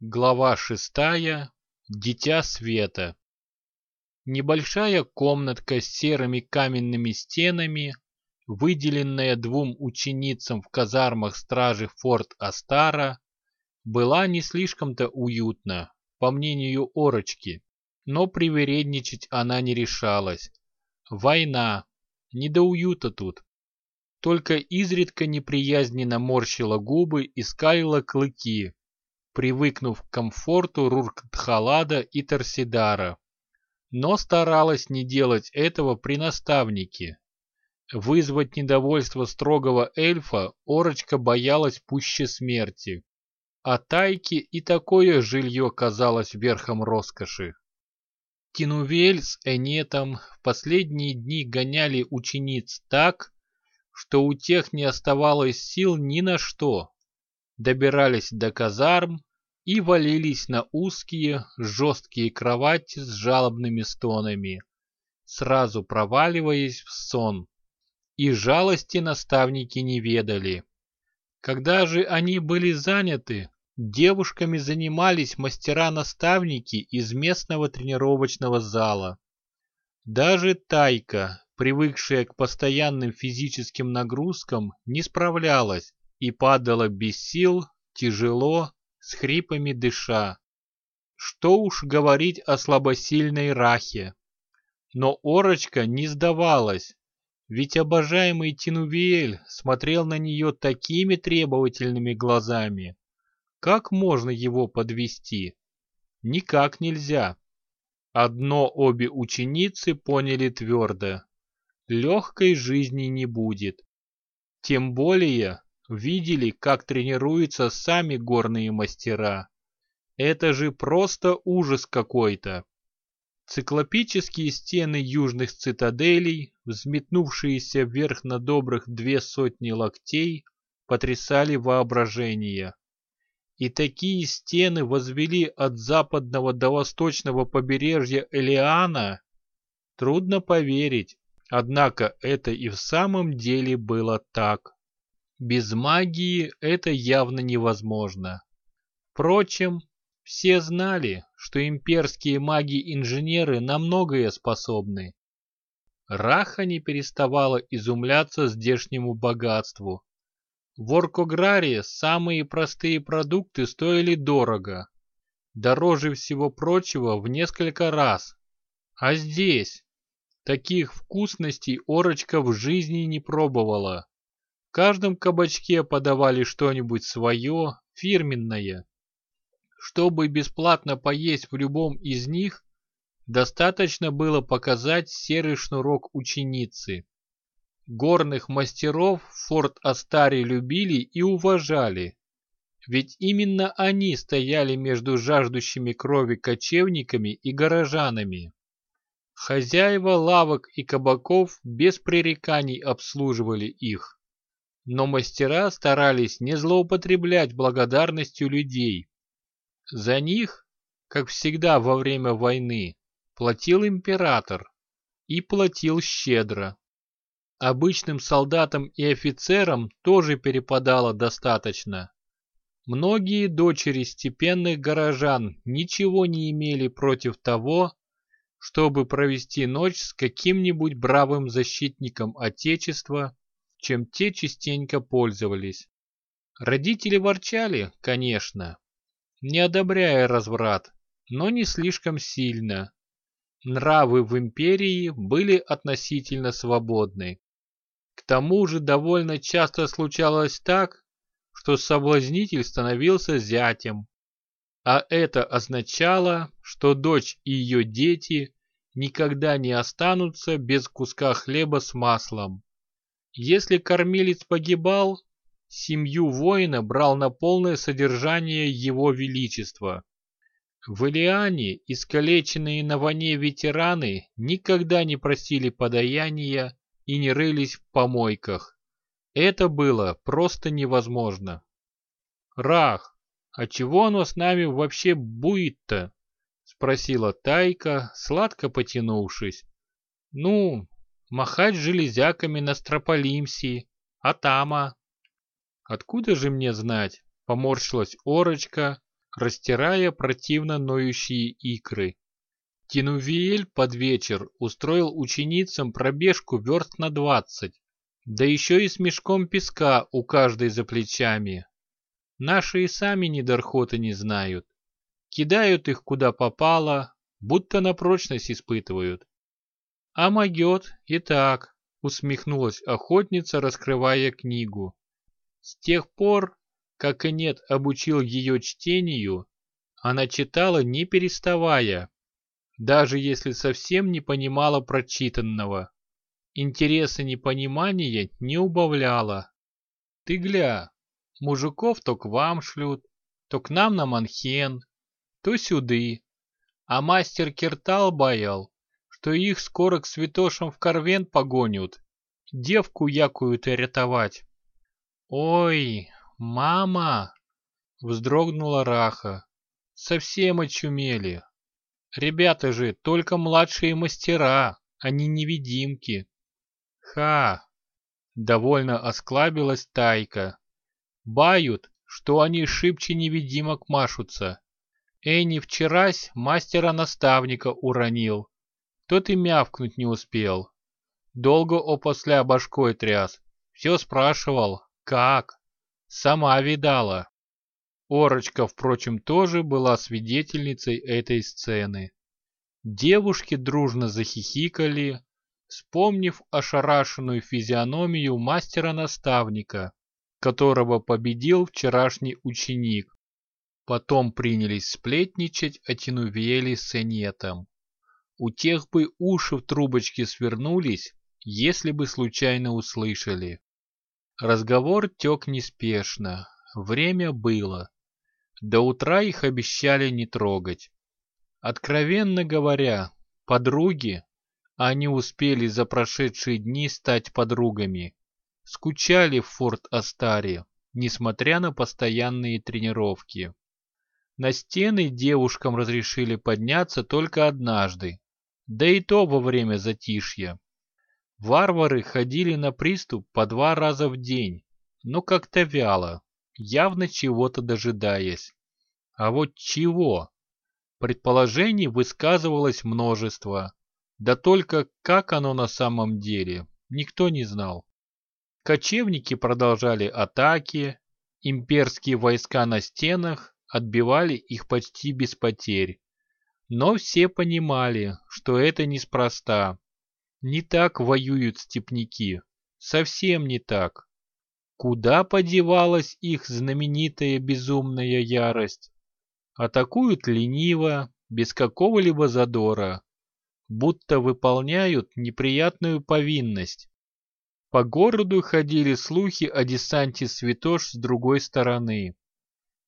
Глава шестая. Дитя света. Небольшая комнатка с серыми каменными стенами, выделенная двум ученицам в казармах стражи форт Астара, была не слишком-то уютна, по мнению Орочки, но привередничать она не решалась. Война, не до уюта тут. Только изредка неприязненно морщила губы и скалила клыки, привыкнув к комфорту Руркдхалада и Торсидара. Но старалась не делать этого при наставнике. Вызвать недовольство строгого эльфа Орочка боялась пуще смерти. А Тайке и такое жилье казалось верхом роскоши. Тинувель с Энетом в последние дни гоняли учениц так, что у тех не оставалось сил ни на что. Добирались до казарм, и валились на узкие, жесткие кровати с жалобными стонами, сразу проваливаясь в сон. И жалости наставники не ведали. Когда же они были заняты, девушками занимались мастера-наставники из местного тренировочного зала. Даже Тайка, привыкшая к постоянным физическим нагрузкам, не справлялась и падала без сил, тяжело, с хрипами дыша. Что уж говорить о слабосильной Рахе. Но Орочка не сдавалась, ведь обожаемый Тинувиэль смотрел на нее такими требовательными глазами. Как можно его подвести? Никак нельзя. Одно обе ученицы поняли твердо. Легкой жизни не будет. Тем более, видели, как тренируются сами горные мастера. Это же просто ужас какой-то. Циклопические стены южных цитаделей, взметнувшиеся вверх на добрых две сотни локтей, потрясали воображение. И такие стены возвели от западного до восточного побережья Элиана. Трудно поверить, однако это и в самом деле было так. Без магии это явно невозможно. Впрочем, все знали, что имперские маги-инженеры на многое способны. Раха не переставала изумляться здешнему богатству. В Оркограре самые простые продукты стоили дорого, дороже всего прочего в несколько раз. А здесь таких вкусностей Орочка в жизни не пробовала каждом кабачке подавали что-нибудь свое, фирменное. Чтобы бесплатно поесть в любом из них, достаточно было показать серый шнурок ученицы. Горных мастеров Форт Астари любили и уважали, ведь именно они стояли между жаждущими крови кочевниками и горожанами. Хозяева лавок и кабаков без пререканий обслуживали их но мастера старались не злоупотреблять благодарностью людей. За них, как всегда во время войны, платил император и платил щедро. Обычным солдатам и офицерам тоже перепадало достаточно. Многие дочери степенных горожан ничего не имели против того, чтобы провести ночь с каким-нибудь бравым защитником Отечества чем те частенько пользовались. Родители ворчали, конечно, не одобряя разврат, но не слишком сильно. Нравы в империи были относительно свободны. К тому же довольно часто случалось так, что соблазнитель становился зятем. А это означало, что дочь и ее дети никогда не останутся без куска хлеба с маслом. Если кормилец погибал, семью воина брал на полное содержание его величества. В Илиане искалеченные на войне ветераны никогда не просили подаяния и не рылись в помойках. Это было просто невозможно. «Рах, а чего оно с нами вообще будет-то?» — спросила Тайка, сладко потянувшись. «Ну, махать железяками на Строполимсии, Атама. Откуда же мне знать, поморщилась Орочка, растирая противно ноющие икры. Тинувиэль под вечер устроил ученицам пробежку верст на двадцать, да еще и с мешком песка у каждой за плечами. Наши и сами недорхоты не знают. Кидают их куда попало, будто на прочность испытывают. А могет и так, усмехнулась охотница, раскрывая книгу. С тех пор, как и нет обучил ее чтению, она читала не переставая, даже если совсем не понимала прочитанного. Интереса непонимания не убавляла. Ты гля, мужиков то к вам шлют, то к нам на Манхен, то сюды. А мастер Киртал боял, что их скоро к святошам в Корвен погонят, девку якую-то рятовать. Ой, мама! Вздрогнула Раха. Совсем очумели. Ребята же только младшие мастера, а не невидимки. Ха! Довольно осклабилась Тайка. Бают, что они шибче невидимок машутся. Энни вчерась мастера-наставника уронил. Тот и мявкнуть не успел. Долго опосля башкой тряс. Все спрашивал, как? Сама видала. Орочка, впрочем, тоже была свидетельницей этой сцены. Девушки дружно захихикали, вспомнив ошарашенную физиономию мастера-наставника, которого победил вчерашний ученик. Потом принялись сплетничать о Тинувеле с Энетом. У тех бы уши в трубочке свернулись, если бы случайно услышали. Разговор тек неспешно, время было. До утра их обещали не трогать. Откровенно говоря, подруги, они успели за прошедшие дни стать подругами, скучали в форт Астаре, несмотря на постоянные тренировки. На стены девушкам разрешили подняться только однажды, да и то во время затишья. Варвары ходили на приступ по два раза в день, но как-то вяло, явно чего-то дожидаясь. А вот чего? Предположений высказывалось множество, да только как оно на самом деле, никто не знал. Кочевники продолжали атаки, имперские войска на стенах отбивали их почти без потерь. Но все понимали, что это неспроста. Не так воюют степняки. Совсем не так. Куда подевалась их знаменитая безумная ярость? Атакуют лениво, без какого-либо задора, будто выполняют неприятную повинность. По городу ходили слухи о десанте святош с другой стороны.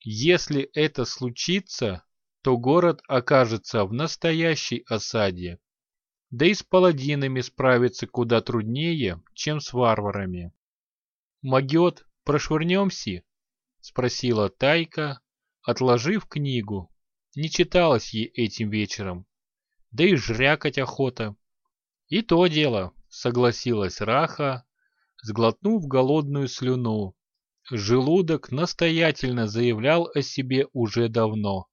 Если это случится, то город окажется в настоящей осаде. Да и с паладинами справиться куда труднее, чем с варварами. «Магиот, прошвырнемся?» — спросила Тайка, отложив книгу. Не читалась ей этим вечером. Да и жрякать охота. «И то дело», — согласилась Раха, сглотнув голодную слюну. Желудок настоятельно заявлял о себе уже давно.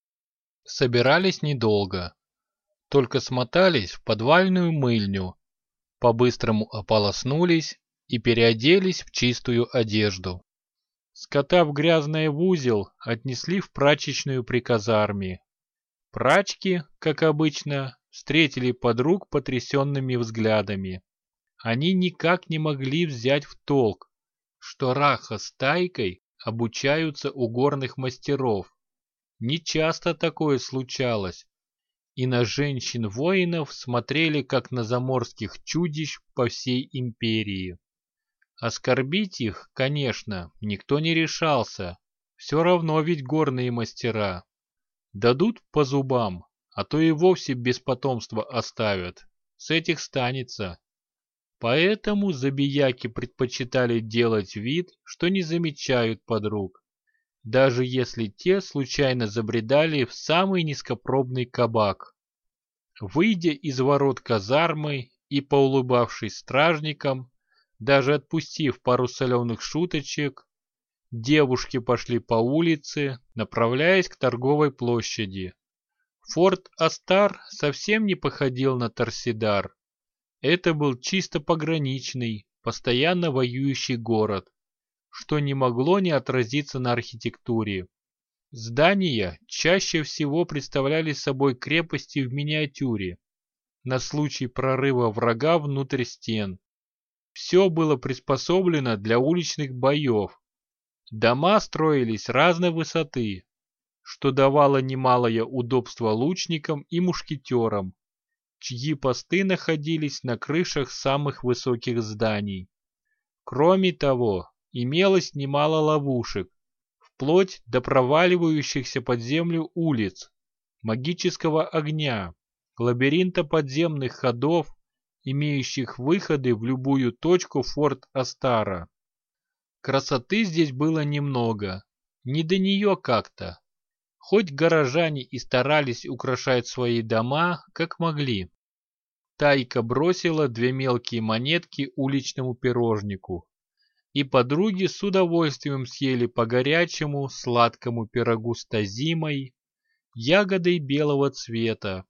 Собирались недолго. Только смотались в подвальную мыльню, по-быстрому ополоснулись и переоделись в чистую одежду. Скотав грязное в узел, отнесли в прачечную при казарме. Прачки, как обычно, встретили подруг потрясенными взглядами. Они никак не могли взять в толк, что Раха с Тайкой обучаются у горных мастеров, не часто такое случалось, и на женщин-воинов смотрели как на заморских чудищ по всей империи. Оскорбить их, конечно, никто не решался, все равно ведь горные мастера. Дадут по зубам, а то и вовсе без потомства оставят, с этих станется. Поэтому забияки предпочитали делать вид, что не замечают подруг даже если те случайно забредали в самый низкопробный кабак. Выйдя из ворот казармы и поулыбавшись стражникам, даже отпустив пару соленых шуточек, Девушки пошли по улице, направляясь к торговой площади. Форт Астар совсем не походил на Торсидар. Это был чисто пограничный, постоянно воюющий город, что не могло не отразиться на архитектуре. Здания чаще всего представляли собой крепости в миниатюре, на случай прорыва врага внутрь стен. Все было приспособлено для уличных боев. Дома строились разной высоты, что давало немалое удобство лучникам и мушкетерам, чьи посты находились на крышах самых высоких зданий. Кроме того, имелось немало ловушек, вплоть до проваливающихся под землю улиц, магического огня, лабиринта подземных ходов, имеющих выходы в любую точку форт Астара. Красоты здесь было немного, не до нее как-то. Хоть горожане и старались украшать свои дома, как могли. Тайка бросила две мелкие монетки уличному пирожнику, и подруги с удовольствием съели по горячему сладкому пирогу с тазимой, ягодой белого цвета,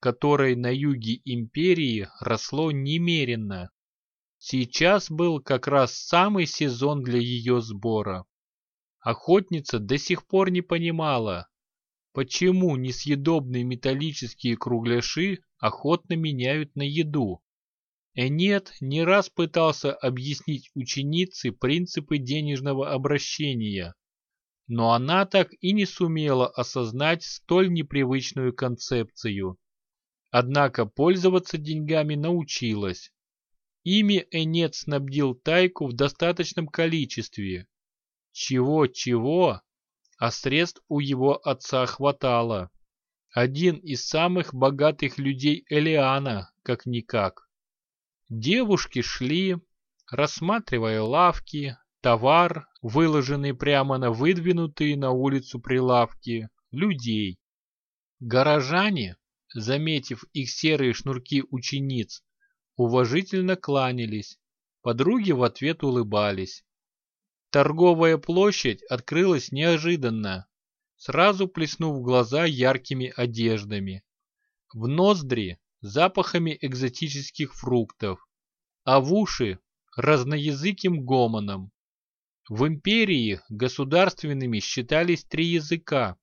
которой на юге империи росло немерено. Сейчас был как раз самый сезон для ее сбора. Охотница до сих пор не понимала, почему несъедобные металлические кругляши охотно меняют на еду. Энет не раз пытался объяснить ученице принципы денежного обращения, но она так и не сумела осознать столь непривычную концепцию. Однако пользоваться деньгами научилась. Ими Энет снабдил Тайку в достаточном количестве. Чего-чего, а средств у его отца хватало. Один из самых богатых людей Элиана, как-никак. Девушки шли, рассматривая лавки, товар, выложенный прямо на выдвинутые на улицу прилавки, людей. Горожане, заметив их серые шнурки учениц, уважительно кланялись, подруги в ответ улыбались. Торговая площадь открылась неожиданно, сразу плеснув глаза яркими одеждами. В ноздри запахами экзотических фруктов, а в уши – разноязыким гомоном. В империи государственными считались три языка,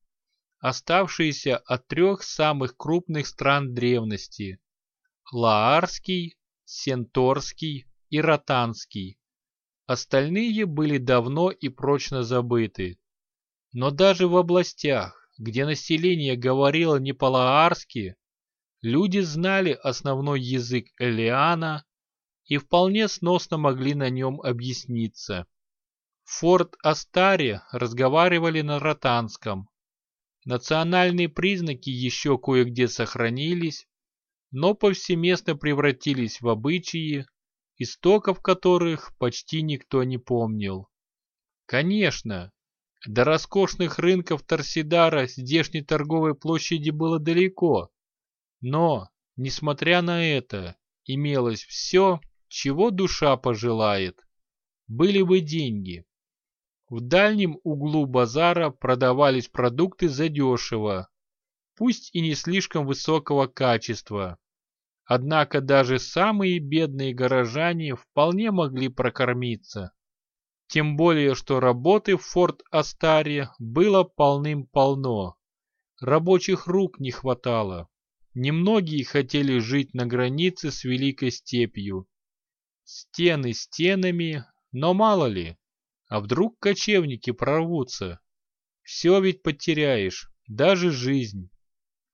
оставшиеся от трех самых крупных стран древности – Лаарский, Сенторский и Ротанский. Остальные были давно и прочно забыты. Но даже в областях, где население говорило не по-лаарски, Люди знали основной язык Элиана и вполне сносно могли на нем объясниться. В Форт Астаре разговаривали на ротанском. Национальные признаки еще кое-где сохранились, но повсеместно превратились в обычаи, истоков которых почти никто не помнил. Конечно, до роскошных рынков Торсидара здешней торговой площади было далеко, но, несмотря на это, имелось все, чего душа пожелает. Были бы деньги. В дальнем углу базара продавались продукты задешево, пусть и не слишком высокого качества. Однако даже самые бедные горожане вполне могли прокормиться. Тем более, что работы в Форт Астаре было полным-полно. Рабочих рук не хватало. Немногие хотели жить на границе с Великой Степью. Стены стенами, но мало ли, а вдруг кочевники прорвутся? Все ведь потеряешь, даже жизнь.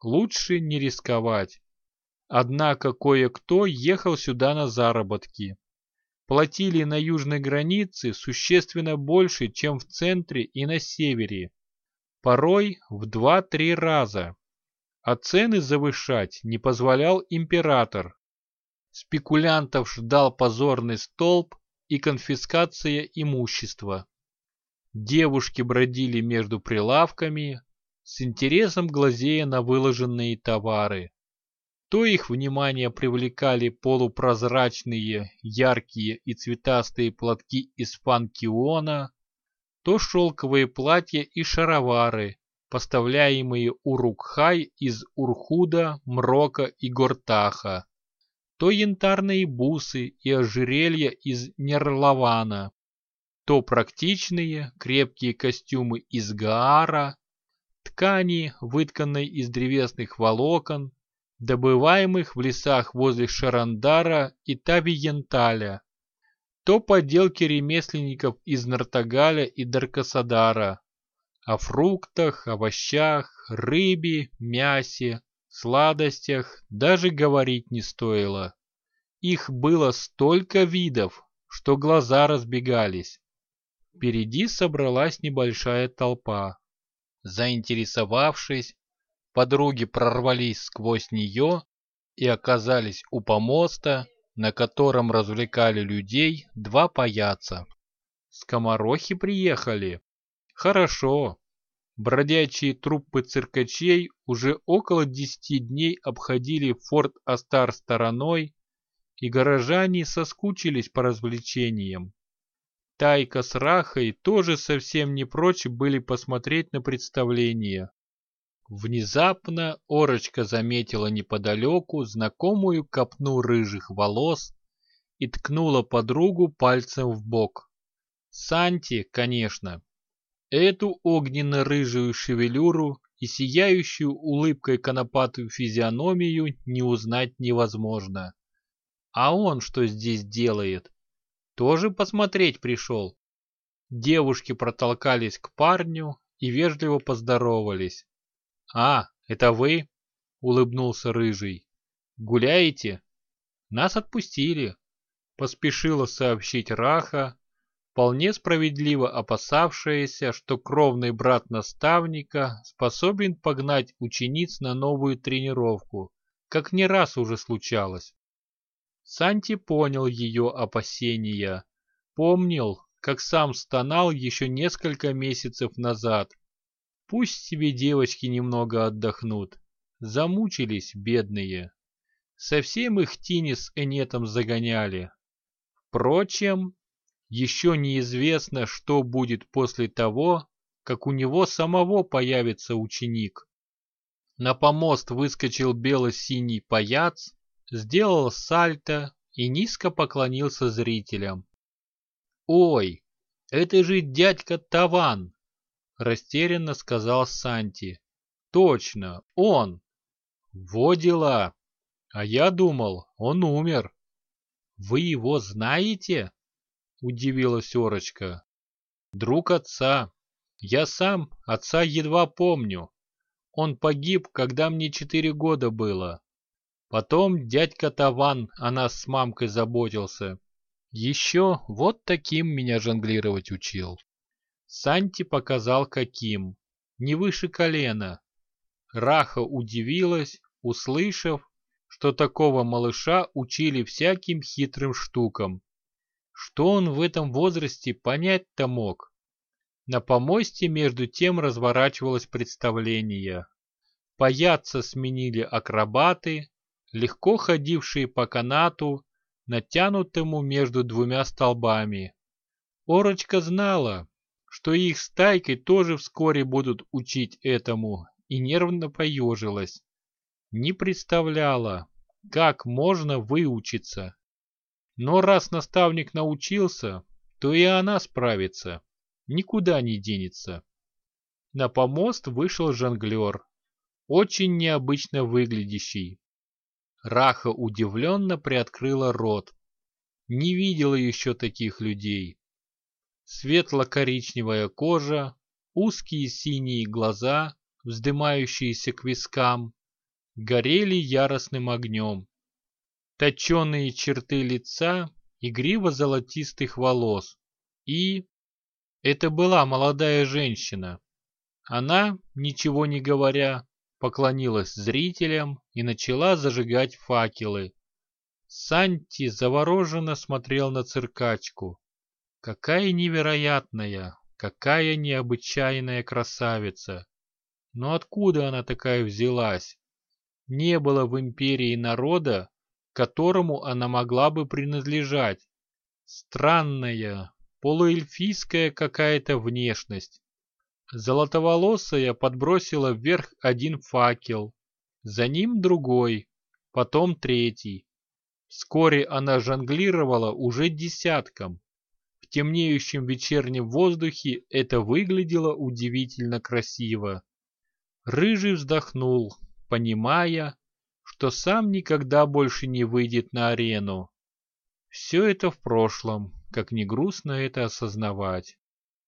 Лучше не рисковать. Однако кое-кто ехал сюда на заработки. Платили на южной границе существенно больше, чем в центре и на севере. Порой в 2-3 раза а цены завышать не позволял император. Спекулянтов ждал позорный столб и конфискация имущества. Девушки бродили между прилавками, с интересом глазея на выложенные товары. То их внимание привлекали полупрозрачные, яркие и цветастые платки из фанкиона, то шелковые платья и шаровары, поставляемые Урукхай из Урхуда, Мрока и Гортаха, то янтарные бусы и ожерелья из Нерлавана, то практичные крепкие костюмы из Гаара, ткани, вытканной из древесных волокон, добываемых в лесах возле Шарандара и Тавиенталя, то поделки ремесленников из Нартагаля и Даркасадара, о фруктах, овощах, рыбе, мясе, сладостях даже говорить не стоило. Их было столько видов, что глаза разбегались. Впереди собралась небольшая толпа. Заинтересовавшись, подруги прорвались сквозь нее и оказались у помоста, на котором развлекали людей два паяца. Скоморохи приехали. Хорошо. Бродячие труппы циркачей уже около десяти дней обходили форт Астар стороной, и горожане соскучились по развлечениям. Тайка с Рахой тоже совсем не прочь были посмотреть на представление. Внезапно Орочка заметила неподалеку знакомую копну рыжих волос и ткнула подругу пальцем в бок. Санти, конечно. Эту огненно-рыжую шевелюру и сияющую улыбкой конопатую физиономию не узнать невозможно. А он что здесь делает? Тоже посмотреть пришел? Девушки протолкались к парню и вежливо поздоровались. «А, это вы?» — улыбнулся Рыжий. «Гуляете?» «Нас отпустили», — поспешила сообщить Раха, вполне справедливо опасавшаяся, что кровный брат наставника способен погнать учениц на новую тренировку, как не раз уже случалось. Санти понял ее опасения, помнил, как сам стонал еще несколько месяцев назад, Пусть себе девочки немного отдохнут. Замучились, бедные. Совсем их Тини с Энетом загоняли. Впрочем, еще неизвестно, что будет после того, как у него самого появится ученик. На помост выскочил бело-синий паяц, сделал сальто и низко поклонился зрителям. «Ой, это же дядька Таван!» Растерянно сказал Санти. Точно, он. Во дела. А я думал, он умер. Вы его знаете? Удивилась Орочка. Друг отца. Я сам отца едва помню. Он погиб, когда мне четыре года было. Потом дядька Таван о нас с мамкой заботился. Еще вот таким меня жонглировать учил. Санти показал каким, не выше колена. Раха удивилась, услышав, что такого малыша учили всяким хитрым штукам. Что он в этом возрасте понять-то мог? На помосте между тем разворачивалось представление. Паяться сменили акробаты, легко ходившие по канату, натянутому между двумя столбами. Орочка знала, что их стайкой тоже вскоре будут учить этому, и нервно поежилась. Не представляла, как можно выучиться. Но раз наставник научился, то и она справится, никуда не денется. На помост вышел жонглер, очень необычно выглядящий. Раха удивленно приоткрыла рот. Не видела еще таких людей светло-коричневая кожа, узкие синие глаза, вздымающиеся к вискам, горели яростным огнем. Точеные черты лица, игриво-золотистых волос. И... Это была молодая женщина. Она, ничего не говоря, поклонилась зрителям и начала зажигать факелы. Санти завороженно смотрел на циркачку. Какая невероятная, какая необычайная красавица! Но откуда она такая взялась? Не было в империи народа, которому она могла бы принадлежать. Странная, полуэльфийская какая-то внешность. Золотоволосая подбросила вверх один факел, за ним другой, потом третий. Вскоре она жонглировала уже десятком. В темнеющем вечернем воздухе это выглядело удивительно красиво. Рыжий вздохнул, понимая, что сам никогда больше не выйдет на арену. Все это в прошлом, как не грустно это осознавать.